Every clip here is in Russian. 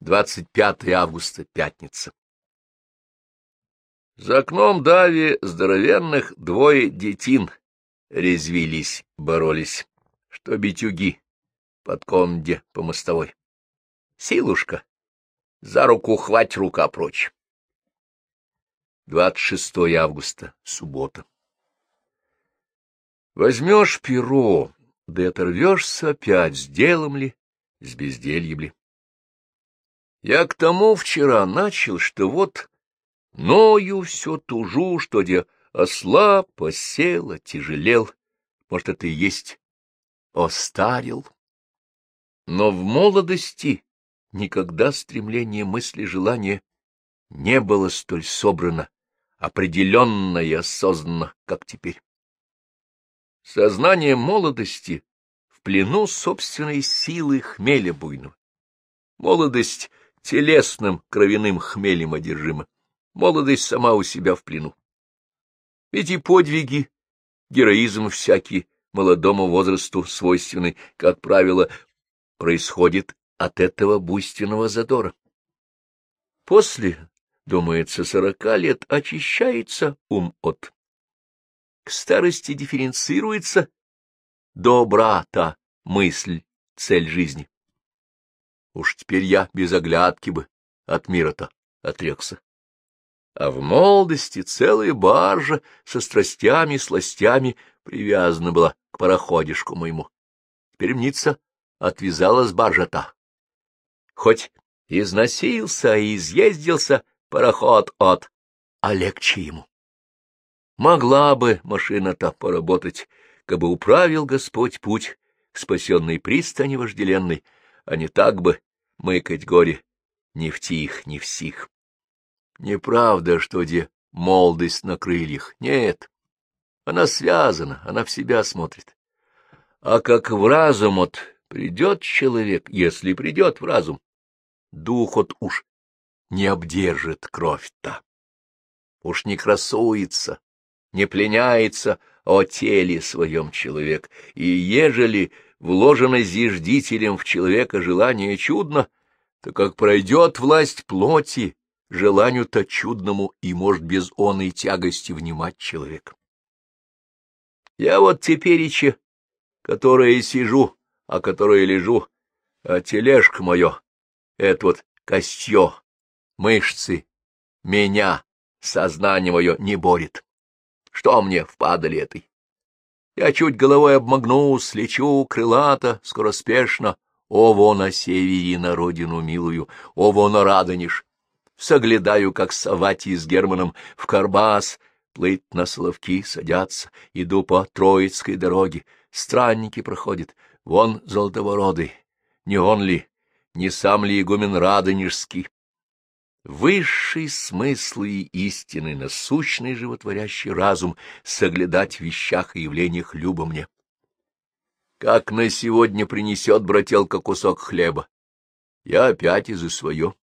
25 августа, пятница. За окном дави здоровенных двое детин резвились, боролись, что битюги под комде по мостовой. Силушка, за руку хвать рука прочь. 26 августа, суббота. Возьмешь перо, да оторвешься опять, с делом ли, с бездельем ли. Я к тому вчера начал, что вот ною все тужу, что где ослаб, посел, тяжелел, может, это и есть остарил. Но в молодости никогда стремление мысли, желания не было столь собрано, определенно и осознанно, как теперь. Сознание молодости в плену собственной силы хмеля буйного. Молодость телесным кровяным хмелем одержима. Молодость сама у себя в плену. Эти подвиги, героизм всякий, молодому возрасту свойственный, как правило, происходит от этого буйственного задора. После, думается, сорока лет очищается ум от. К старости дифференцируется добра-то мысль, цель жизни. Уж теперь я без оглядки бы от мира-то отрекся. А в молодости целая баржа со страстями и сластями привязана была к пароходишку моему. Теперь мнится, отвязалась баржа-то. Хоть износился и изъездился пароход от, а легче ему. Могла бы машина-то поработать, как бы управил Господь путь к спасенной пристани вожделенной, а не так бы мыкать горе ни в тих, ни в сих. Неправда, что где молодость на крыльях. Нет, она связана, она в себя смотрит. А как в разум от придет человек, если придет в разум, дух от уж не обдержит кровь-то. Уж не красуется, не пленяется о теле своем человек, и ежели вложено зиждителем в человека желание чудно, то как пройдет власть плоти, желанию-то чудному и может без оной тягости внимать человек. Я вот тепереча, которая сижу, а которая лежу, а тележка мое, это вот костье, мышцы, меня, сознание мое не борет. Что мне впадали этой? Я чуть головой обмогнусь, лечу крылато, скороспешно. О, во на севере на родину милую, о, во на Радонеж! Соглядаю, как Савати с Германом в Карбас, плыть на Соловки садятся, иду по Троицкой дороге, странники проходят, вон золотовородый, не он ли, не сам ли игумен Радонежский? Высший смысл и истины, насущный животворящий разум соглядать в вещах и явлениях любо мне. Как на сегодня принесет брателка кусок хлеба, я опять и за свое.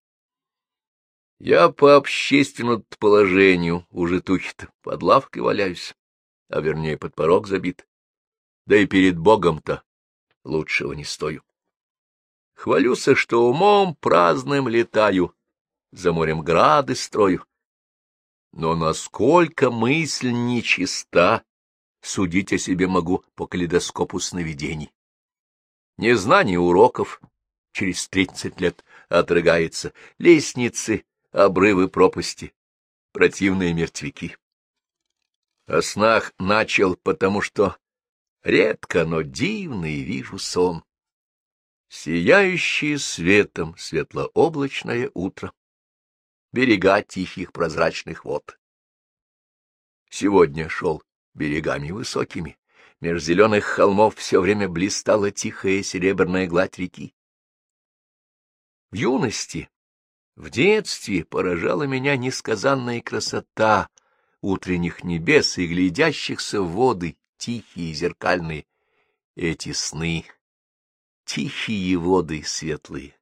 Я по общественному положению уже тухи-то под лавкой валяюсь, а вернее под порог забит. Да и перед Богом-то лучшего не стою. Хвалюся, что умом праздным летаю, за морем грады строю. Но насколько мысль нечиста, судить о себе могу по калейдоскопу сновидений. Незнание уроков через тридцать лет отрыгается, лестницы, обрывы пропасти, противные мертвяки. О снах начал, потому что редко, но дивный вижу сон. Сияющее светом светлооблачное утро берега тихих прозрачных вод. Сегодня шел берегами высокими, меж зеленых холмов все время блистала тихая серебряная гладь реки. В юности, в детстве поражала меня несказанная красота утренних небес и глядящихся в воды, тихие зеркальные, эти сны, тихие воды светлые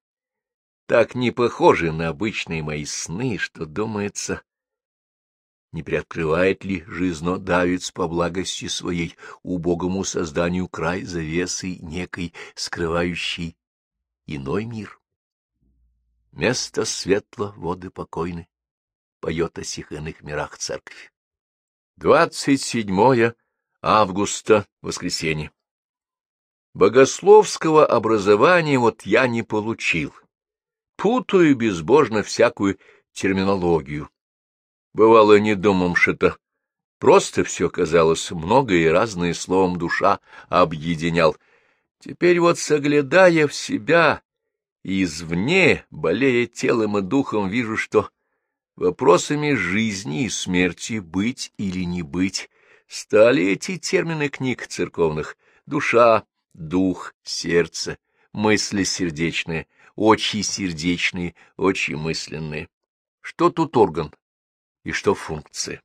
так не похожи на обычные мои сны, что, думается, не приоткрывает ли жизно давец по благости своей убогому созданию край завесы некой, скрывающей иной мир. место светло, воды покойны, поет о сих иных мирах церковь. 27 августа, воскресенье. Богословского образования вот я не получил. Путаю безбожно всякую терминологию. Бывало, не думам, это просто все казалось, многое и разное словом душа объединял. Теперь вот, соглядая в себя, извне, болея телом и духом, вижу, что вопросами жизни и смерти быть или не быть стали эти термины книг церковных — душа, дух, сердце, мысли сердечные, очи сердечные, очи мысленные. Что тут орган и что функция?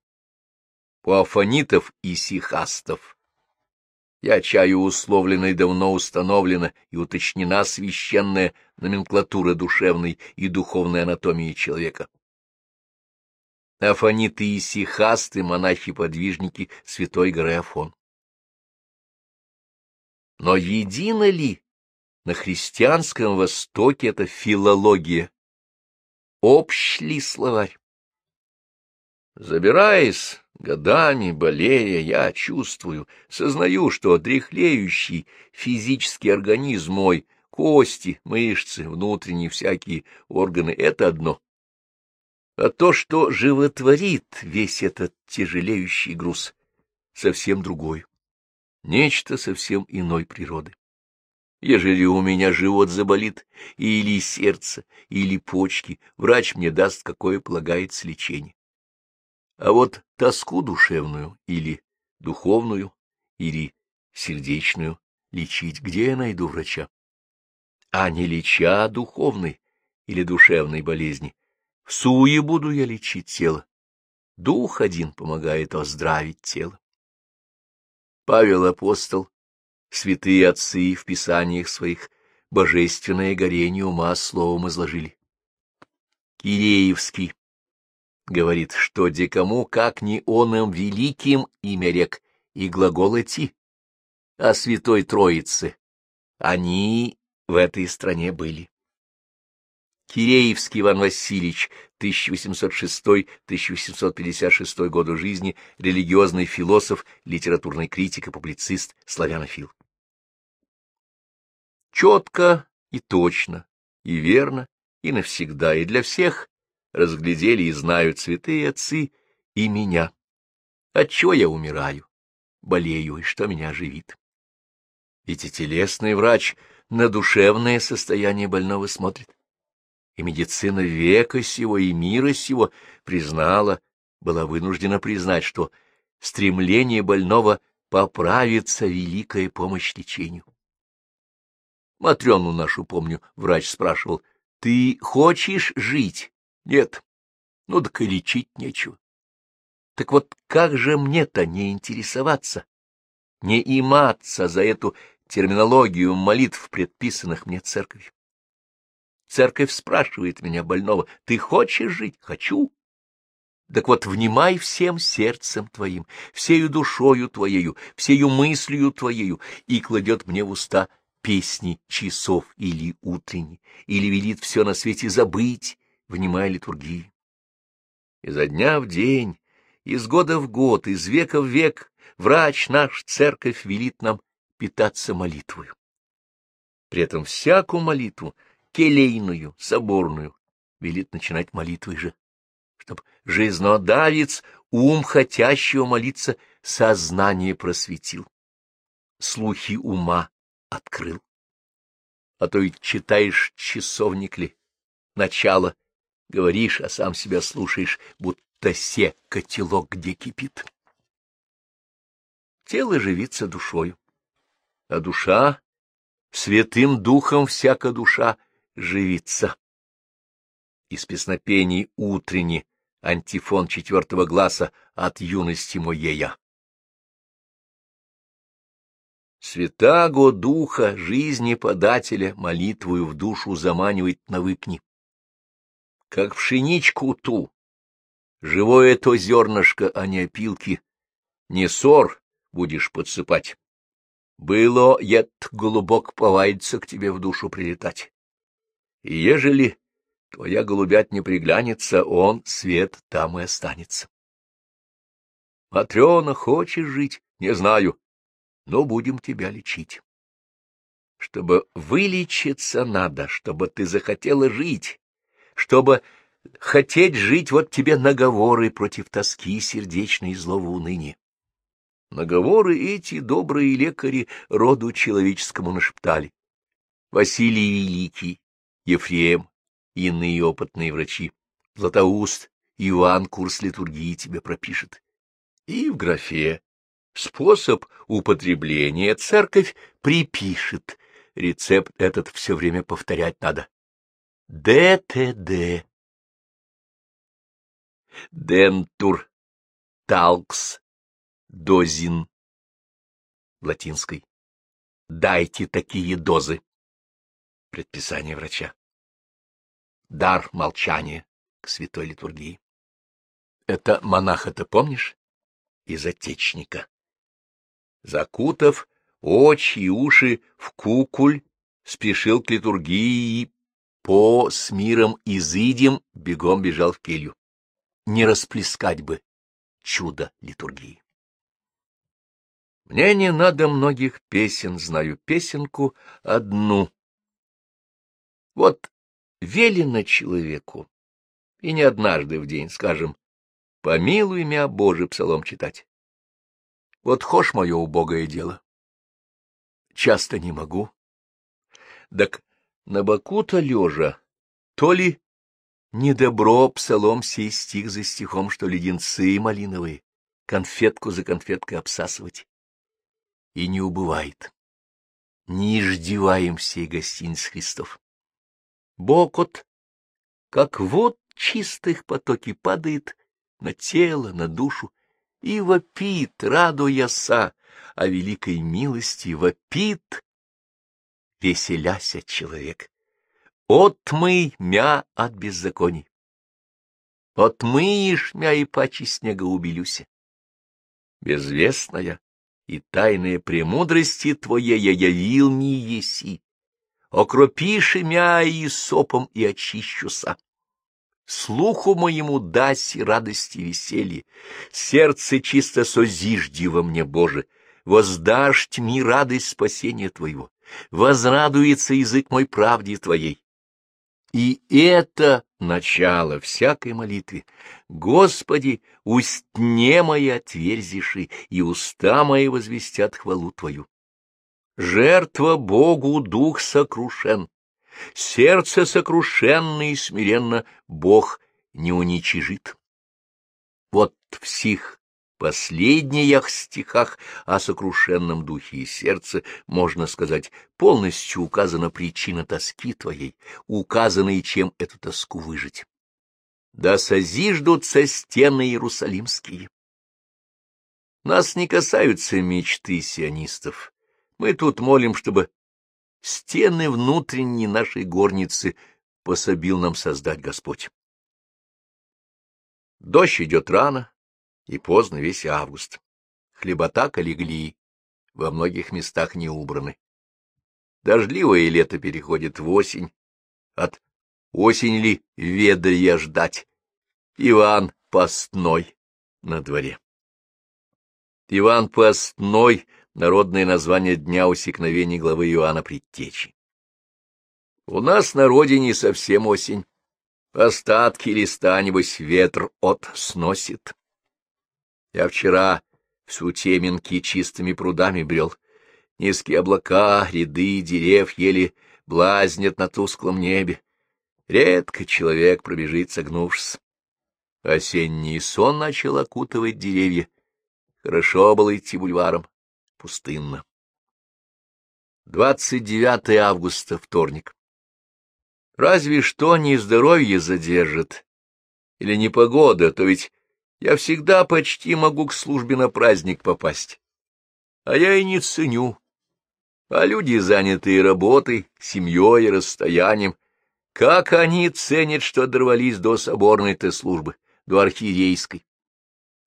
У афонитов и сихастов я чаю условлена и давно установлена и уточнена священная номенклатура душевной и духовной анатомии человека. Афониты и сихасты — монахи-подвижники святой горы Афон. Но едино ли на христианском Востоке эта филология? Общ ли словарь? Забираясь годами, болея, я чувствую, сознаю, что дряхлеющий физический организм мой, кости, мышцы, внутренние всякие органы — это одно. А то, что животворит весь этот тяжелеющий груз, совсем другое нечто совсем иной природы. Ежели у меня живот заболит, или сердце, или почки, врач мне даст, какое полагается лечение. А вот тоску душевную, или духовную, или сердечную лечить, где я найду врача? А не леча духовной или душевной болезни, в суе буду я лечить тело. Дух один помогает оздравить тело. Павел Апостол, святые отцы в писаниях своих божественное горение ума словом изложили. Киреевский говорит, что декому, как ни оном великим имя рек и глагол идти, а святой Троицы, они в этой стране были. Киреевский Иван Васильевич, 1806-1856 году жизни, религиозный философ, литературный критик и публицист, славянофил. Четко и точно, и верно, и навсегда, и для всех разглядели и знают святые отцы и меня. Отчего я умираю, болею, и что меня оживит? Ведь и телесный врач на душевное состояние больного смотрит и медицина века сего и мира сего признала, была вынуждена признать, что стремление больного поправится великая помощь лечению. Матрёну нашу, помню, врач спрашивал, «Ты хочешь жить?» «Нет». «Ну так и лечить нечего». Так вот как же мне-то не интересоваться, не иматься за эту терминологию молитв, предписанных мне церковью? Церковь спрашивает меня, больного, ты хочешь жить? Хочу. Так вот, внимай всем сердцем твоим, всею душою твоею, всею мыслью твоею, и кладет мне в уста песни часов или утренней, или велит все на свете забыть, внимая литургии. Изо дня в день, из года в год, из века в век врач наш, церковь, велит нам питаться молитвою. При этом всякую молитву — келейную, соборную, велит начинать молитвой же, чтоб жизнодавец, ум хотящего молиться, сознание просветил, слухи ума открыл. А то и читаешь часовник ли, начало, говоришь, а сам себя слушаешь, будто се котелок где кипит. Тело живится душою, а душа, святым духом всяка душа — живиться. Из песнопений утренне, антифон четвертого глаза от юности моея. Святаго духа, жизни подателя, молитвую в душу заманивает на выпни. Как пшеничку ту, живое то зернышко, а не опилки, не сор будешь подсыпать. Было, ед глубок повадится к тебе в душу прилетать. И ежели Твоя голубят не приглянется, он, свет, там и останется. Матрена, хочешь жить? Не знаю, но будем тебя лечить. Чтобы вылечиться надо, чтобы ты захотела жить, чтобы хотеть жить, вот тебе наговоры против тоски сердечной и злого уныния. Наговоры эти добрые лекари роду человеческому нашептали. Василий Великий, Ефрем, иные опытные врачи, Златоуст, Иван курс литургии тебе пропишет. И в графе способ употребления церковь припишет. Рецепт этот все время повторять надо. ДТД. Дентур. Талкс. Дозин. Латинской. Дайте такие дозы. Предписание врача. Дар молчания к святой литургии. Это монаха-то помнишь? Из отечника. Закутав очи и уши в кукуль, спешил к литургии и по с миром изыдем бегом бежал в келью. Не расплескать бы чудо литургии. Мне не надо многих песен, знаю песенку одну. Вот велено человеку, и не однажды в день, скажем, помилуй меня, Боже, псалом читать. Вот хошь мое убогое дело. Часто не могу. Так на боку-то лежа, то ли недобро псалом сей стих за стихом, что леденцы малиновые, конфетку за конфеткой обсасывать и не убывает. Не иждеваем сей гостиниц Христов. Бокот, как вот чистых потоки, падает на тело, на душу, и вопит, радуяся о великой милости, вопит, веселяся человек. Отмый мя от беззаконий. Отмыешь мя и паче снега убелюся. Безвестная, и тайные премудрости Твоей я явил не еси. Окропиши мя и сопом и очищуся. Слуху моему даси радости и веселье, сердце чисто созижди во мне, Боже, воздашь тьми радость спасения Твоего, возрадуется язык мой правде Твоей. И это начало всякой молитвы. Господи, устне мои отверзиши, и уста мои возвестят хвалу Твою. Жертва Богу дух сокрушен, сердце сокрушенно и смиренно Бог не уничижит. Вот в сих последних стихах о сокрушенном духе и сердце, можно сказать, полностью указана причина тоски твоей, указана и чем эту тоску выжить. Да созиждутся стены иерусалимские. Нас не касаются мечты сионистов. Мы тут молим, чтобы стены внутренней нашей горницы пособил нам создать Господь. Дождь идет рано, и поздно весь август. Хлебота легли, во многих местах не убраны. Дождливое лето переходит в осень. От осень ли ведая ждать? Иван Постной на дворе. Иван Постной — народное название дня усекновения главы Иоанна Предтечи. У нас на родине совсем осень. Остатки листа, небось, ветр от сносит. Я вчера в Сутеменке чистыми прудами брел. Низкие облака, ряды дерев еле блазнят на тусклом небе. Редко человек пробежит, согнувшись. Осенний сон начал окутывать деревья. Хорошо было идти бульваром. Пустынно. 29 августа, вторник. Разве что не здоровье задержит, или не погода, то ведь я всегда почти могу к службе на праздник попасть. А я и не ценю. А люди, занятые работой, семьей расстоянием, как они ценят, что дорвались до соборной-то службы, до архиерейской.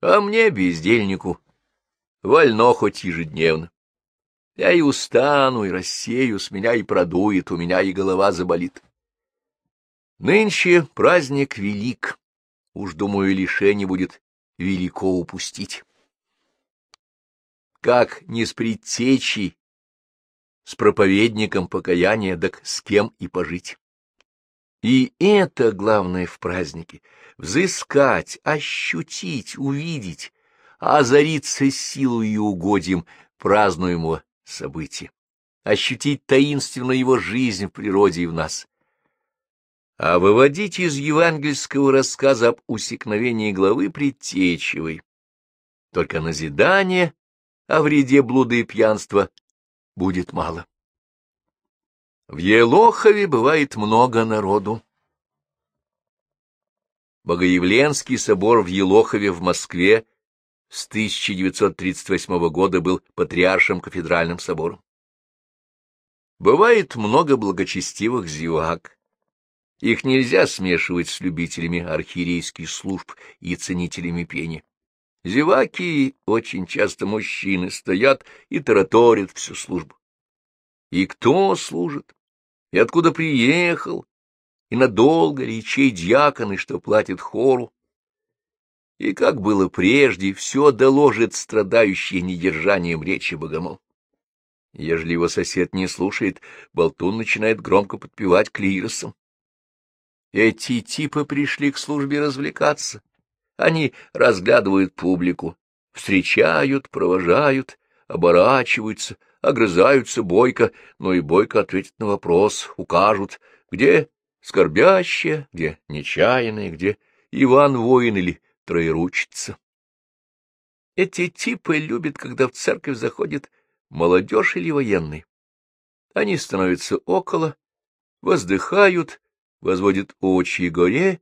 А мне, бездельнику, вольно хоть ежедневно. Я и устану, и рассею, с меня и продует, у меня и голова заболит. Нынче праздник велик, уж, думаю, лишение будет велико упустить. Как не с предтечей, с проповедником покаяния, так с кем и пожить. И это главное в празднике — взыскать, ощутить, увидеть, озариться силу и угодьем празднуемого события, ощутить таинственную его жизнь в природе и в нас, а выводить из евангельского рассказа об усекновении главы предтечевой. Только назидание о вреде блуда и пьянства будет мало. В Елохове бывает много народу. Богоявленский собор в Елохове в Москве с 1938 года был патриаршим кафедральным собором. Бывает много благочестивых зевак, их нельзя смешивать с любителями архиерейских служб и ценителями пения. Зеваки, очень часто мужчины, стоят и тараторят всю службу. И кто служит? И откуда приехал? И надолго ли, чей дьякон, и что платит хору? И как было прежде, все доложит страдающий недержанием речи богомол. Ежели его сосед не слушает, болтун начинает громко подпевать клиросом. Эти типы пришли к службе развлекаться. Они разглядывают публику, встречают, провожают, оборачиваются, огрызаются бойко, но и бойко ответят на вопрос, укажут, где скорбящие, где нечаянные, где Иван-воин или троеручица. Эти типы любят, когда в церковь заходит молодежь или военный. Они становятся около, воздыхают, возводит очи горе,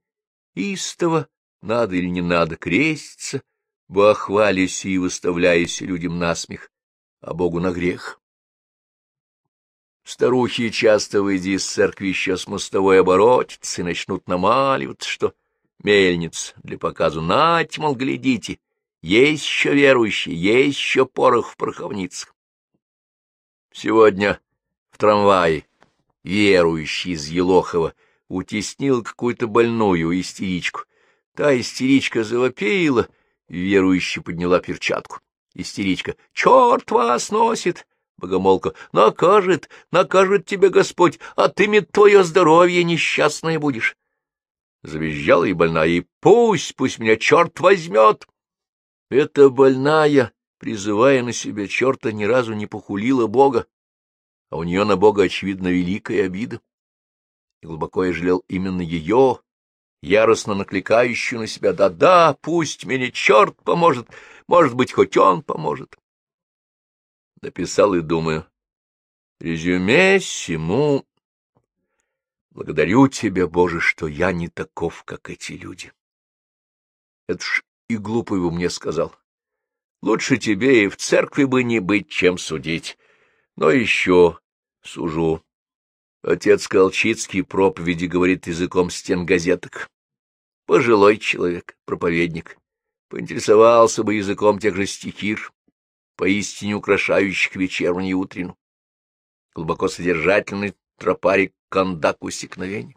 истово, надо или не надо, креститься, бахвались и выставляясь людям насмех, а Богу на грех. Старухи, часто выйдя из церкви еще с мостовой оборотятся и начнут намаливаться, что мельниц для показу нать, мол, глядите, есть еще верующие, есть еще порох в пороховницах. Сегодня в трамвае верующий из Елохова утеснил какую-то больную истеричку. Та истеричка завопеяла, верующая подняла перчатку. Истеричка. «Черт вас носит!» Богомолка. «Накажет, накажет тебя Господь, а ты мне твое здоровье несчастное будешь». Завизжала и больная, и пусть, пусть меня черт возьмет. Эта больная, призывая на себя черта, ни разу не похулила Бога, а у нее на Бога, очевидно, великая обида и глубоко я жалел именно ее, яростно накликающую на себя «Да-да, пусть меня черт поможет, может быть, хоть он поможет». Написал и думаю, резюме всему «Благодарю тебя, Боже, что я не таков, как эти люди». Это ж и глупый бы мне сказал. Лучше тебе и в церкви бы не быть, чем судить. Но еще сужу Отец Колчицкий проповеди говорит языком стен газеток. Пожилой человек, проповедник, поинтересовался бы языком тех же стихир, поистине украшающих вечернюю и утреннюю. Глубоко содержательный тропарик кондак усекновения.